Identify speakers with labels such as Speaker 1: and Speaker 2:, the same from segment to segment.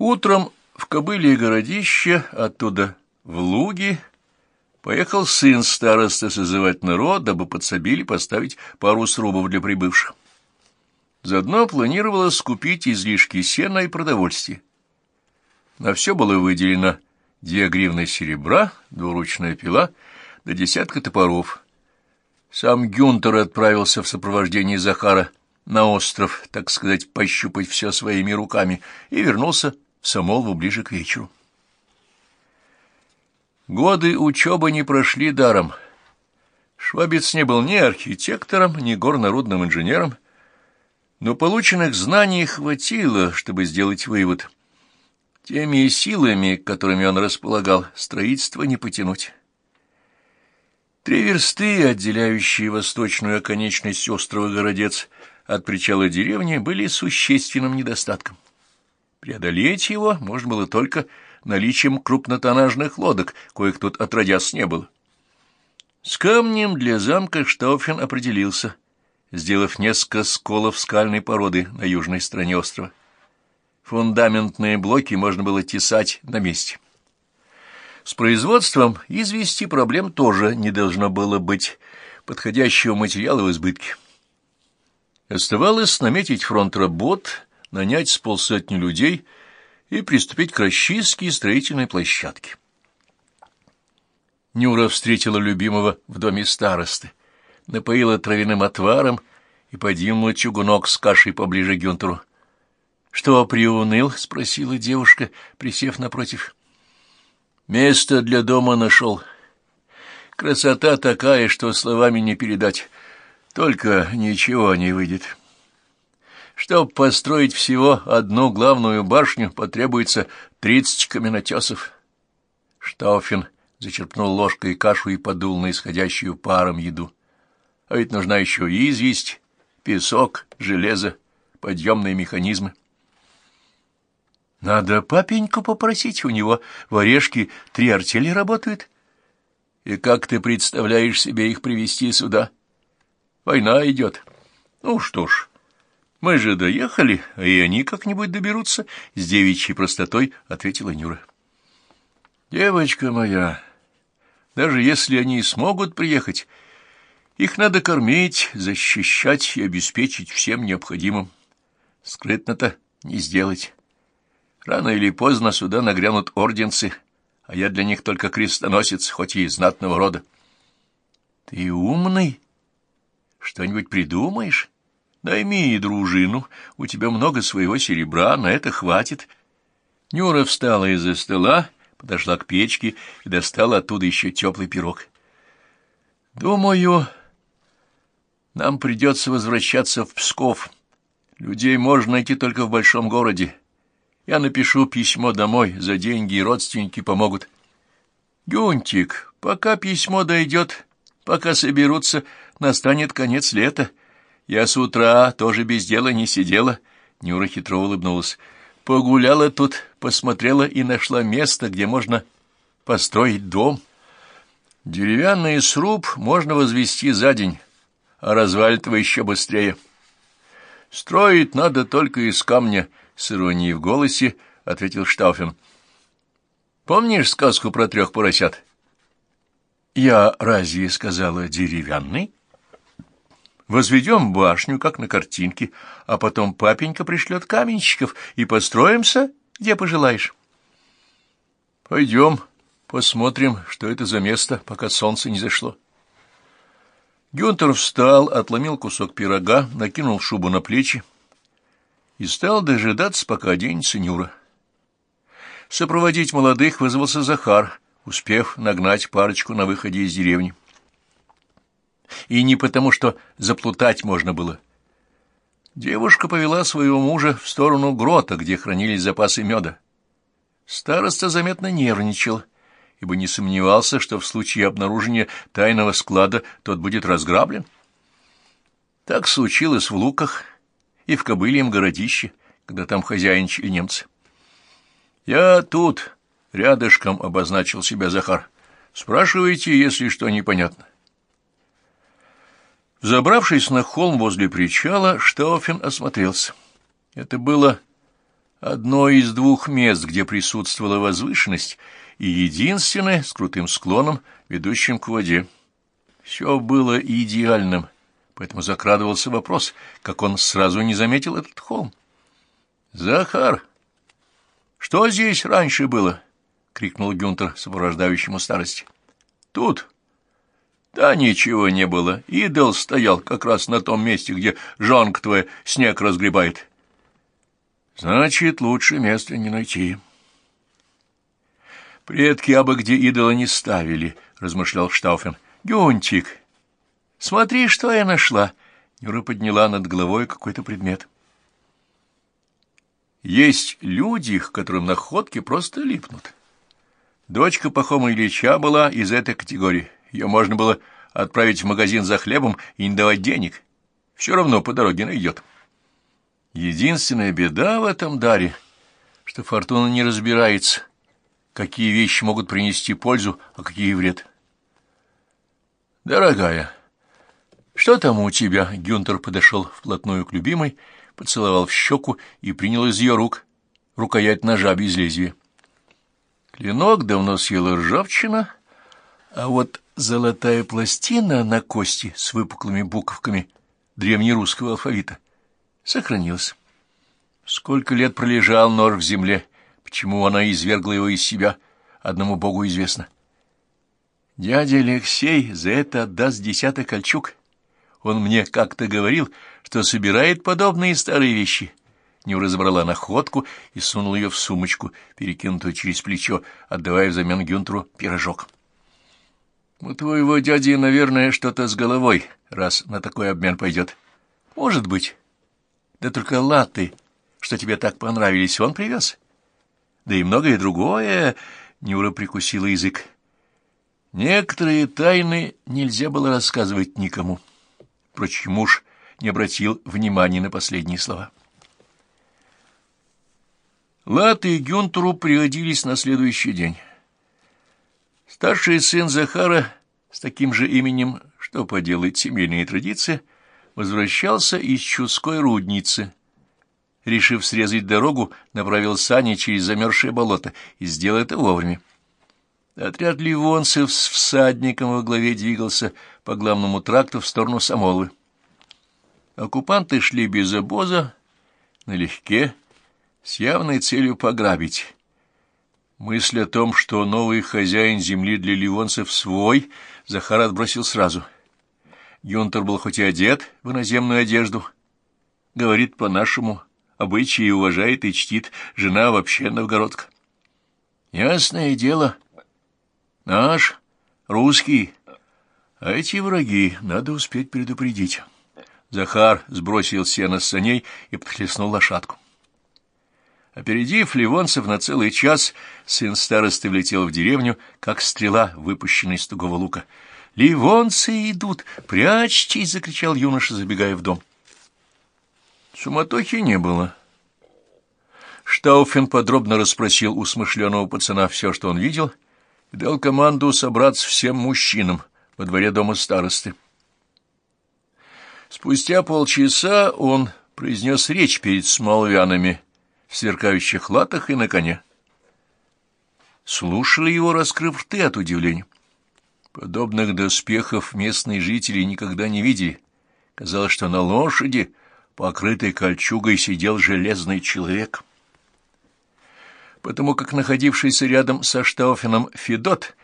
Speaker 1: Утром в Кобыле и городище, оттуда в Луги, поехал сын староста созывать народ, дабы подсобили поставить пару срубов для прибывших. Заодно планировалось скупить излишки сена и продовольствия. На все было выделено две гривны серебра, двуручная пила да десятка топоров. Сам Гюнтер отправился в сопровождении Захара на остров, так сказать, пощупать все своими руками, и вернулся в Самолву ближе к вечеру. Годы учебы не прошли даром. Швабец не был ни архитектором, ни горнорудным инженером, но полученных знаний хватило, чтобы сделать вывод. Теми силами, которыми он располагал, строительство не потянуть. Три версты, отделяющие восточную оконечность острова Городец от причала деревни, были существенным недостатком. Преодолеть его можно было только наличием крупнотоннажных лодок, коих тут отродясь не было. С камнем для замка Штауфен определился, сделав несколько сколов скальной породы на южной стороне острова. Фундаментные блоки можно было тесать на месте. С производством извести проблем тоже не должно было быть, подходящего материала в избытке. Оставалось наметить фронт работ, нанять с полсотни людей и приступить к расчистке строительной площадки. Нюра встретила любимого в доме старосты, напоила травяным отваром и подвинула чугунок с кашей поближе к Гюнтеру. — Что, приуныл? — спросила девушка, присев напротив. — Место для дома нашел. Красота такая, что словами не передать. Только ничего не выйдет. Чтобы построить всего одну главную башню, потребуется тридцать каменотесов. Штауфен зачерпнул ложкой кашу и подул на исходящую паром еду. А ведь нужна еще известь, песок, железо, подъемные механизмы. Надо папеньку попросить, у него в Орешке три артели работают. И как ты представляешь себе их привести сюда? Война идет. Ну что ж, мы же доехали, а и они как-нибудь доберутся, — с девичьей простотой ответила Нюра. Девочка моя, даже если они и смогут приехать, их надо кормить, защищать и обеспечить всем необходимым. Скрытно-то не сделать. Рано или поздно сюда нагрянут орденцы, а я для них только крестоносец, хоть и знатного рода. Ты умный? Что-нибудь придумаешь? Найми дружину, у тебя много своего серебра, на это хватит. Нюра встала из-за стола, подошла к печке и достала оттуда еще теплый пирог. Думаю, нам придется возвращаться в Псков. Людей можно найти только в большом городе. Я напишу письмо домой, за деньги и родственники помогут. Гюнтик, пока письмо дойдет, пока соберутся, настанет конец лета. Я с утра тоже без дела не сидела. Нюра хитро улыбнулась. Погуляла тут, посмотрела и нашла место, где можно построить дом. Деревянный сруб можно возвести за день, а развалит его еще быстрее. Строить надо только из камня, с иронией в голосе ответил Штауфен. Помнишь сказку про трех поросят? Я разве сказала деревянный? Возведем башню, как на картинке, а потом папенька пришлет каменщиков и построимся, где пожелаешь. Пойдем, посмотрим, что это за место, пока солнце не зашло. Гюнтер встал, отломил кусок пирога, накинул шубу на плечи и стал дожидаться, пока оденется Нюра. Сопроводить молодых вызвался Захар, успев нагнать парочку на выходе из деревни и не потому, что заплутать можно было. Девушка повела своего мужа в сторону грота, где хранились запасы меда. Староста заметно нервничал, ибо не сомневался, что в случае обнаружения тайного склада тот будет разграблен. Так случилось в Луках и в Кобыльем городище, когда там хозяинчили немцы. «Я тут», — рядышком обозначил себя Захар. «Спрашивайте, если что непонятно». Забравшись на холм возле причала, Штауфен осмотрелся. Это было Одно из двух мест, где присутствовала возвышенность, и единственное с крутым склоном, ведущим к воде. Все было идеальным, поэтому закрадывался вопрос, как он сразу не заметил этот холм. «Захар, что здесь раньше было?» — крикнул Гюнтер, сопровождающему старости. «Тут?» «Да ничего не было. Идол стоял как раз на том месте, где жонка твоя снег разгребает». «Значит, лучше места не найти». «Предки абы где идола не ставили», — размышлял Штауфен. «Гюнтик, смотри, что я нашла!» Нюра подняла над головой какой-то предмет. Есть люди, к которым находки просто липнут. Дочка Пахома Ильича была из этой категории. Ее можно было отправить в магазин за хлебом и не давать денег. Все равно по дороге найдет. Единственная беда в этом даре, что фортуна не разбирается, какие вещи могут принести пользу, а какие вред. «Дорогая, что там у тебя?» Гюнтер подошел вплотную к любимой, поцеловал в щеку и принял из ее рук рукоять ножа без лезвия. Клинок давно съела ржавчина, а вот золотая пластина на кости с выпуклыми буковками древнерусского алфавита сохранилась. Сколько лет пролежал нож в земле, почему она извергла его из себя, одному богу известно. Дядя Алексей за это отдаст десяток кольчуг. Он мне как-то говорил, что собирает подобные старые вещи. Не разобрала находку и сунула ее в сумочку, перекинутую через плечо, отдавая взамен Гюнтеру пирожок. У твоего дяди, наверное, что-то с головой, раз на такой обмен пойдет. Может быть. Да только латы, что тебе так понравились, он привез. Да и многое другое, — Нюра прикусила язык. Некоторые тайны нельзя было рассказывать никому. Впрочем, муж не обратил внимания на последние слова. Латы Гюнтеру пригодились на следующий день. Старший сын Захара с таким же именем, что поделать семейные традиции, возвращался из Чудской рудницы. Решив срезать дорогу, направил сани через замерзшее болото и сделал это вовремя. Отряд ливонцев с всадником во главе двигался по главному тракту в сторону Самолы. Оккупанты шли без обоза, налегке, с явной целью пограбить. Мысль о том, что новый хозяин земли для ливонцев свой, Захар отбросил сразу. Юнтер был хоть и одет в иноземную одежду, говорит по-нашему, обычаи уважает и чтит, жена вообще новгородка. Ясное дело, наш, русский, а эти враги надо успеть предупредить. Захар сбросил сено с саней и подхлестнул лошадку. Опередив ливонцев на целый час, сын старосты влетел в деревню, как стрела, выпущенная из тугого лука. «Ливонцы идут! Прячьтесь!» — закричал юноша, забегая в дом. Суматохи не было. Штауфен подробно расспросил у смышленого пацана все, что он видел, и дал команду собраться всем мужчинам во дворе дома старосты. Спустя полчаса он произнес речь перед смолвянами в сверкающих латах и на коне. Слушали его, раскрыв рты от удивления. Подобных доспехов местные жители никогда не видели. Казалось, что на лошади, покрытой кольчугой, сидел железный человек. Потому как находившийся рядом со Штауфеном Федот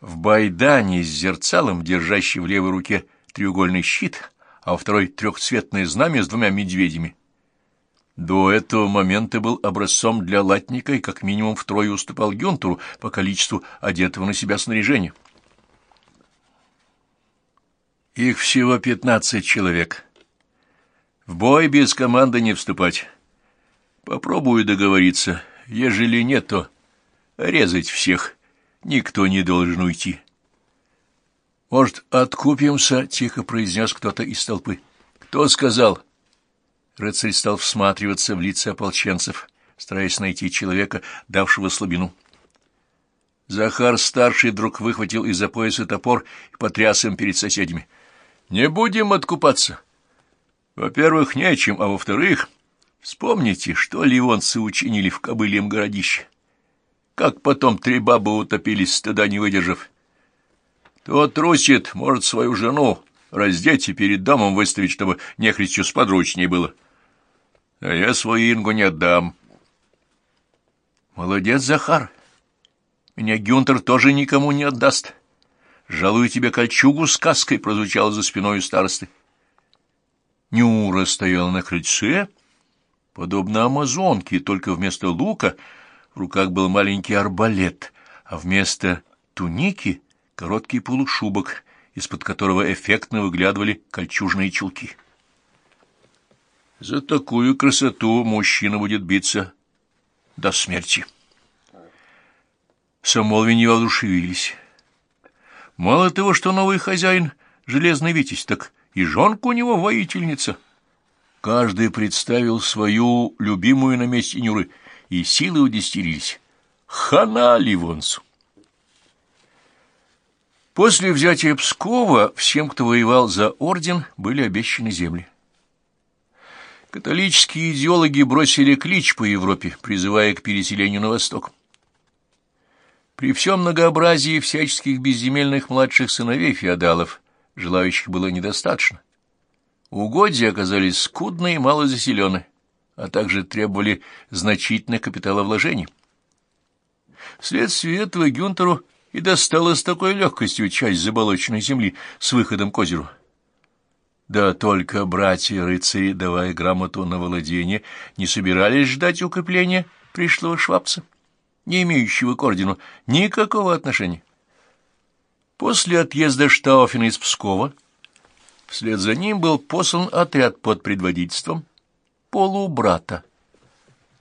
Speaker 1: в байдане с зерцалом, держащий в левой руке треугольный щит, а во второй трехцветное знамя с двумя медведями. До этого момента был образцом для латника и как минимум втрое уступал Гюнтеру по количеству одетого на себя снаряжения. Их всего пятнадцать человек. В бой без команды не вступать. Попробую договориться. Ежели нет, то резать всех. Никто не должен уйти. «Может, откупимся?» — тихо произнес кто-то из толпы. «Кто сказал?» Рыцарь стал всматриваться в лица ополченцев, стараясь найти человека, давшего слабину. Захар-старший вдруг выхватил из-за пояса топор и потряс им перед соседями. «Не будем откупаться. Во-первых, нечем, а во-вторых, Вспомните, что ливонцы учинили в кобыльем городище. Как потом три бабы утопились, стыда не выдержав. Тот трусит, может свою жену раздеть и перед домом выставить, чтобы нехристью сподручнее было. А я свою Ингу не отдам. Молодец, Захар. Меня Гюнтер тоже никому не отдаст. Жалую тебе кольчугу с каской, прозвучало за спиной старосты. Нюра стояла на крыльце, подобно амазонке, только вместо лука в руках был маленький арбалет, а вместо туники — короткий полушубок, из-под которого эффектно выглядывали кольчужные чулки. За такую красоту мужчина будет биться до смерти. Самолвини воодушевились. Мало того, что новый хозяин — железный витязь, так и жонка у него воительница. Каждый представил свою любимую на месте Нюры, и силы удестерились. Хана Ливонцу! После взятия Пскова всем, кто воевал за орден, были обещаны земли. Католические идеологи бросили клич по Европе, призывая к переселению на восток. При всем многообразии всяческих безземельных младших сыновей феодалов желающих было недостаточно. Угодья оказались скудные и малозаселены, а также требовали значительных капиталовложений. Вследствие этого Гюнтеру и досталась такой легкостью часть заболоченной земли с выходом к озеру. Да только братья-рыцари, давая грамоту на владение, не собирались ждать укрепления пришлого швабца не имеющего к ордену никакого отношения. После отъезда Штауфена из Пскова вслед за ним был послан отряд под предводительством полубрата.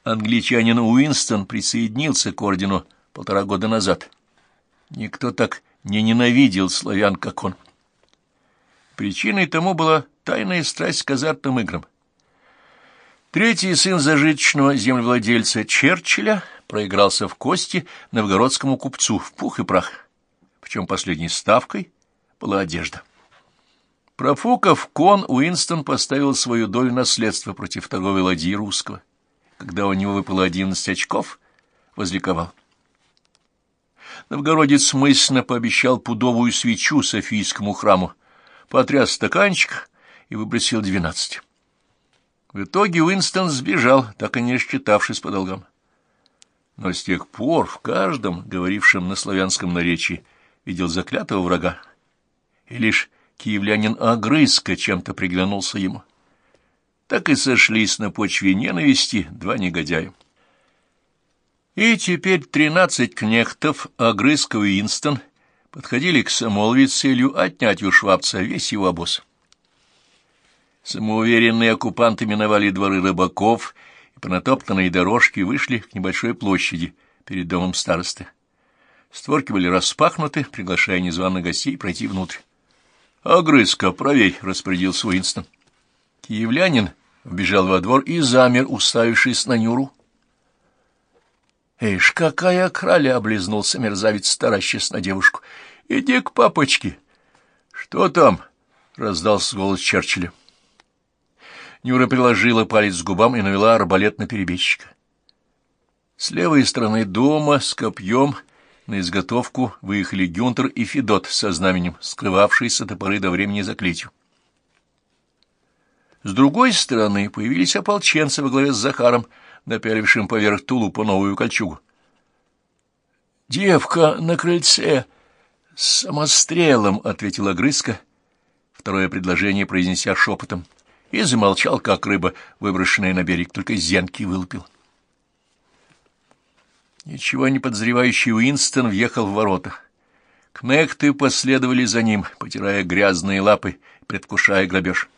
Speaker 1: Англичанин Уинстон присоединился к ордену полтора года назад. Никто так не ненавидел славян, как он. Причиной тому была тайная страсть к азартным играм. Третий сын зажиточного землевладельца Черчилля проигрался в кости новгородскому купцу в пух и прах, причем последней ставкой была одежда. Профуков кон Уинстон поставил свою долю наследства против торговой ладьи русского. Когда у него выпало одиннадцать очков, возликовал. Новгородец мысленно пообещал пудовую свечу Софийскому храму, потряс стаканчик и выбросил двенадцать. В итоге Уинстон сбежал, так и не рассчитавшись по долгам. Но с тех пор в каждом, говорившем на славянском наречии, видел заклятого врага. И лишь киевлянин Огрызка чем-то приглянулся ему. Так и сошлись на почве ненависти два негодяя. И теперь тринадцать кнехтов, Огрызков и Инстон, подходили к Самолве целью отнять у швабца весь его обоз. Самоуверенные оккупанты миновали дворы рыбаков и по натоптанной дорожке вышли к небольшой площади перед домом старосты. Створки были распахнуты, приглашая незваных гостей пройти внутрь. — Огрызка, проверь, — распорядился Уинстон. Киевлянин вбежал во двор и замер, уставившись на Нюру. — Эйш, какая краля! — облизнулся мерзавец, таращась на девушку. — Иди к папочке. — Что там? — раздался голос Черчилля. Нюра приложила палец к губам и навела арбалет на перебежчика. С левой стороны дома с копьем на изготовку выехали Гюнтер и Федот со знаменем, скрывавшиеся до поры до времени заклятию. С другой стороны появились ополченцы во главе с Захаром, напялившим поверх тулупа новую кольчугу. «Девка на крыльце!» «С самострелом!» — ответила Грызка, второе предложение произнеся шепотом и замолчал, как рыба, выброшенная на берег, только зенки вылупил. Ничего не подозревающий Уинстон въехал в ворота. Кнехты последовали за ним, потирая грязные лапы, предвкушая грабеж.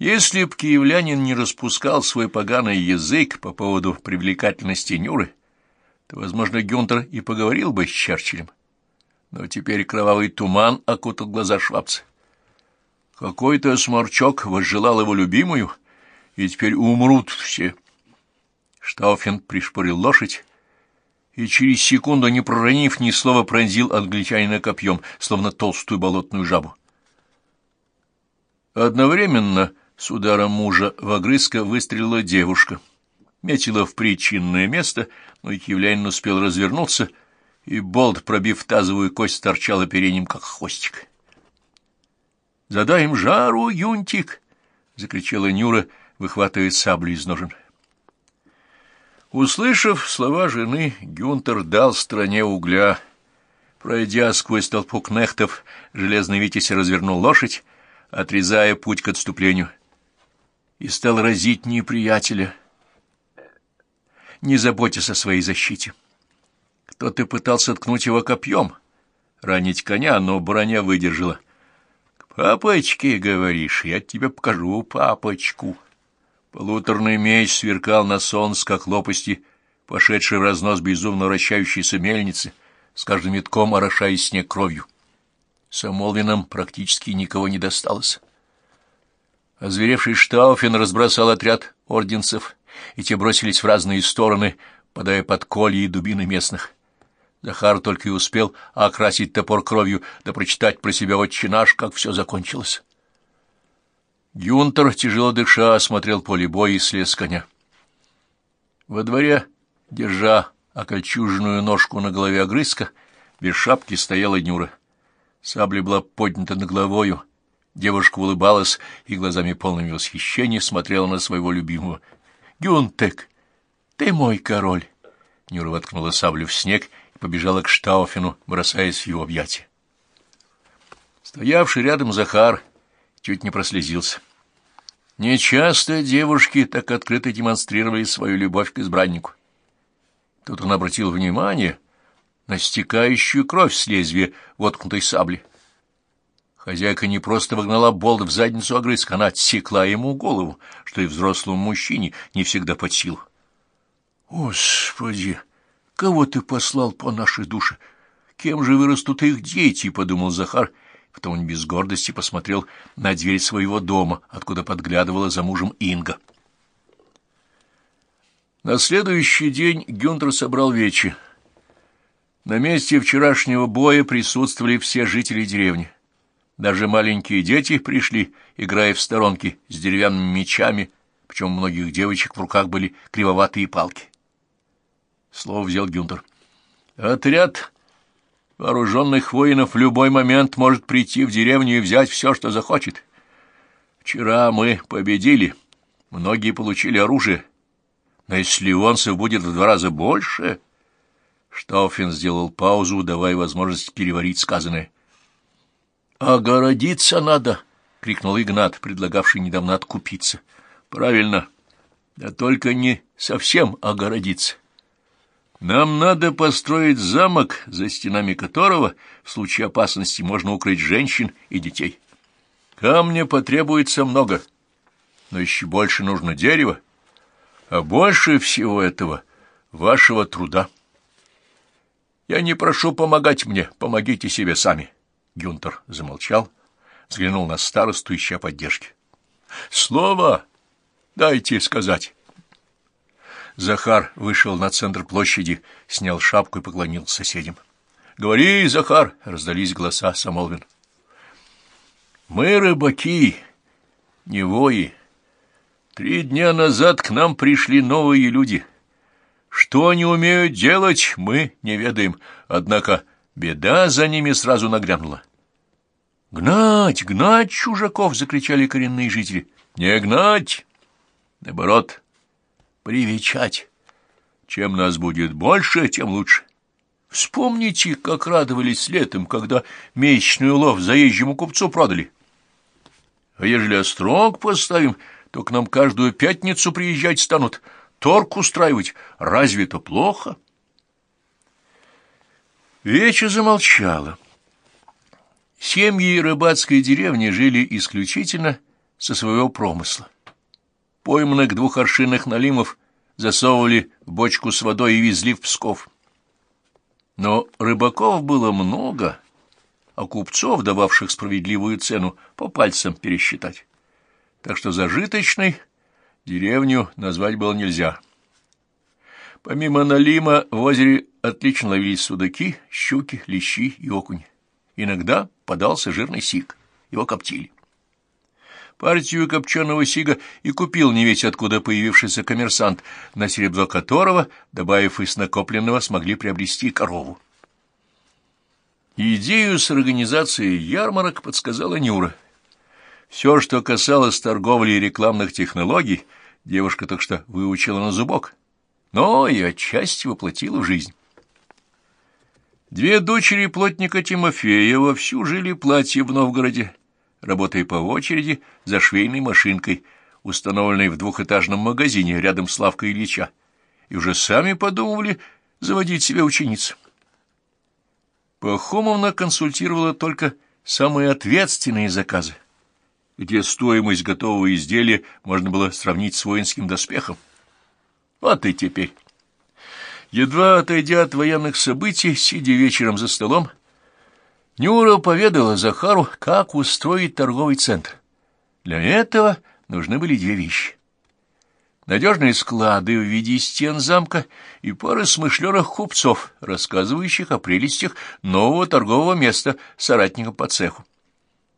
Speaker 1: Если б киевлянин не распускал свой поганый язык по поводу привлекательности Нюры, то, возможно, Гюнтер и поговорил бы с Черчиллем. Но теперь кровавый туман окутал глаза швабца. Какой-то сморчок возжелал его любимую, и теперь умрут все. Штауфен пришпорил лошадь, и через секунду, не проронив ни слова, пронзил англичанина копьем, словно толстую болотную жабу. Одновременно С ударом мужа в огрызка выстрелила девушка. Метила в причинное место, но киевлянин успел развернуться, и болт, пробив тазовую кость, торчал оперением, как хвостик. «Задай им жару, юнтик!» — закричала Нюра, выхватывая саблю из ножен. Услышав слова жены, Гюнтер дал стране угля. Пройдя сквозь толпу кнехтов, железный Витязь развернул лошадь, отрезая путь к отступлению, и стал разить неприятеля, не заботясь о своей защите. Кто-то пытался ткнуть его копьем, ранить коня, но броня выдержала. — папочке, говоришь, я тебе покажу папочку. Полуторный меч сверкал на солнце, как лопасти, пошедшие в разнос безумно вращающейся мельницы, с каждым витком орошая снег кровью. Самолвинам практически никого не досталось. Озверевший Штауфен разбросал отряд орденцев, и те бросились в разные стороны, подая под колья и дубины местных. Захар только и успел окрасить топор кровью, да прочитать про себя отче наш, как все закончилось. Гюнтер, тяжело дыша, осмотрел поле боя и слез с коня. Во дворе, держа окольчуженную ножку на голове огрызка, без шапки стояла Нюра. Сабля была поднята над головою. Девушка улыбалась и глазами полными восхищения смотрела на своего любимого. «Гюнтек, ты мой король!» Нюра воткнула саблю в снег и побежала к Штауфену, бросаясь в его объятия. Стоявший рядом Захар чуть не прослезился. Нечасто девушки так открыто демонстрировали свою любовь к избраннику. Тут он обратил внимание на стекающую кровь с лезвия воткнутой сабли. Хозяйка не просто вогнала болт в задницу огрызка, она отсекла ему голову, что и взрослому мужчине не всегда под силу. «Господи, кого ты послал по нашей душе? Кем же вырастут их дети?» — подумал Захар Потом он без гордости посмотрел на дверь своего дома, откуда подглядывала за мужем Инга. На следующий день Гюнтер собрал вечи. На месте вчерашнего боя присутствовали все жители деревни. Даже маленькие дети пришли, играя в сторонки с деревянными мечами, причем у многих девочек в руках были кривоватые палки. Слово взял Гюнтер. «Отряд Вооруженных воинов в любой момент может прийти в деревню и взять все, что захочет. Вчера мы победили, многие получили оружие, но если ливонцев будет в два раза больше... Штауфен сделал паузу, давая возможность переварить сказанное. «Огородиться надо!» — крикнул Игнат, предлагавший недавно откупиться. «Правильно, да только не совсем огородиться. Нам надо построить замок, за стенами которого в случае опасности можно укрыть женщин и детей. Камня потребуется много, но еще больше нужно дерева, а больше всего этого вашего труда. Я не прошу помогать мне, помогите себе сами. Гюнтер замолчал, взглянул на старосту, ища поддержки. Слово дайте сказать. Захар вышел на центр площади, снял шапку и поклонился соседям. — Говори, Захар! — раздались голоса Самолвин. — Мы рыбаки, не вои. Три дня назад к нам пришли новые люди. Что они умеют делать, мы не ведаем, однако беда за ними сразу нагрянула. — Гнать, гнать чужаков! — закричали коренные жители. — Не гнать! Наоборот, привечать. Чем нас будет больше, тем лучше. Вспомните, как радовались летом, когда месячный улов заезжему купцу продали. А ежели острог поставим, то к нам каждую пятницу приезжать станут, торг устраивать. Разве это плохо? Веча замолчала. Семьи рыбацкой деревни жили исключительно со своего промысла пойманных двухоршинных налимов засовывали в бочку с водой и везли в Псков. Но рыбаков было много, а купцов, дававших справедливую цену, по пальцам пересчитать. Так что зажиточной деревню назвать было нельзя. Помимо налима в озере отлично ловились судаки, щуки, лещи и окунь. Иногда подался жирный сик, его коптили. партию копченого сига и купил не весь откуда появившийся коммерсант, на серебро которого, добавив из накопленного, смогли приобрести корову. Идею с организацией ярмарок подсказала Нюра. Все, что касалось торговли и рекламных технологий, девушка так что выучила на зубок, но и отчасти воплотила в жизнь. Две дочери плотника Тимофея вовсю жили платье в Новгороде, работая по очереди за швейной машинкой, установленной в двухэтажном магазине рядом с лавкой Ильича, и уже сами подумывали заводить себе учениц. Пахомовна консультировала только самые ответственные заказы, где стоимость готового изделия можно было сравнить с воинским доспехом. Вот и теперь. Едва отойдя от военных событий, сидя вечером за столом, Нюра поведала Захару, как устроить торговый центр. Для этого нужны были две вещи. Надежные склады в виде стен замка и пары смышленых купцов, рассказывающих о прелестях нового торгового места соратникам по цеху.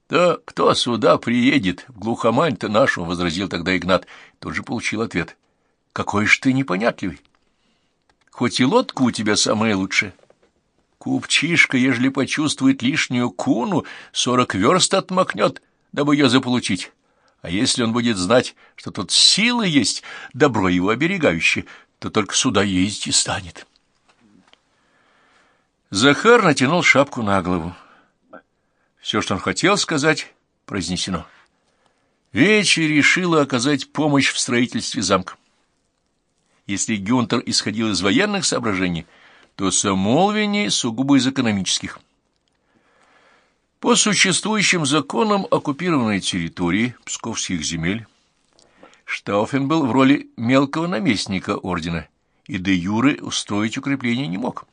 Speaker 1: «Да кто сюда приедет, глухомань-то нашу?» — возразил тогда Игнат. Тут же получил ответ. «Какой ж ты непонятливый!» Хоть и лодка у тебя самая лучшая. Купчишка, ежели почувствует лишнюю куну, сорок верст отмахнет, дабы ее заполучить. А если он будет знать, что тут сила есть, добро его оберегающее, то только сюда ездить и станет. Захар натянул шапку на голову. Все, что он хотел сказать, произнесено. Вечи решила оказать помощь в строительстве замка. Если Гюнтер исходил из военных соображений, то Самолвини сугубо из экономических. По существующим законам оккупированной территории псковских земель Штауфен был в роли мелкого наместника ордена и де юре устроить укрепление не мог.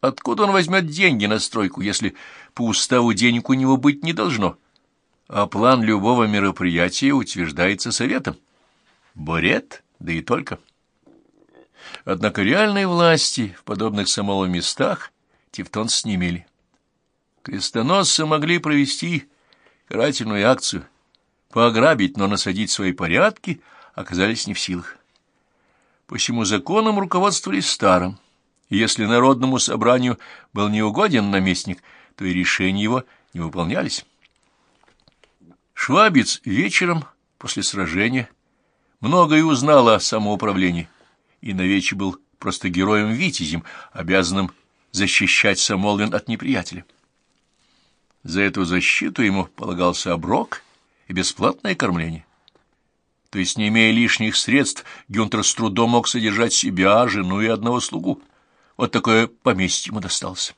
Speaker 1: Откуда он возьмет деньги на стройку, если по уставу денег у него быть не должно? А план любого мероприятия утверждается советом. Борет, да и только. Однако реальной власти в подобных самого местах тевтонцы не. Крестоносцы могли провести карательную акцию, пограбить, но насадить свои порядки оказались не в силах. Посему законом руководствовались старым, и если народному собранию был неугоден наместник, то и решения его не выполнялись. Швабец вечером после сражения многое узнал о самоуправлении и навече был просто героем-витязем, обязанным защищать Самолвин от неприятеля. За эту защиту ему полагался оброк и бесплатное кормление. То есть, не имея лишних средств, Гюнтер с трудом мог содержать себя, жену и одного слугу. Вот такое поместье ему досталось.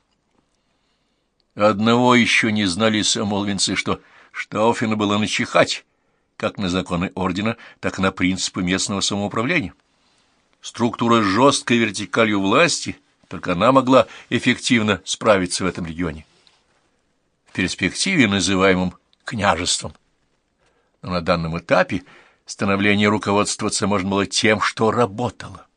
Speaker 1: Одного еще не знали самолвинцы, что Штауфена было начихать, как на законы ордена, так и на принципы местного самоуправления. Структура жесткой вертикалью власти, только она могла эффективно справиться в этом регионе. В перспективе, называемом княжеством. Но на данном этапе становление руководствоваться можно было тем, что работало.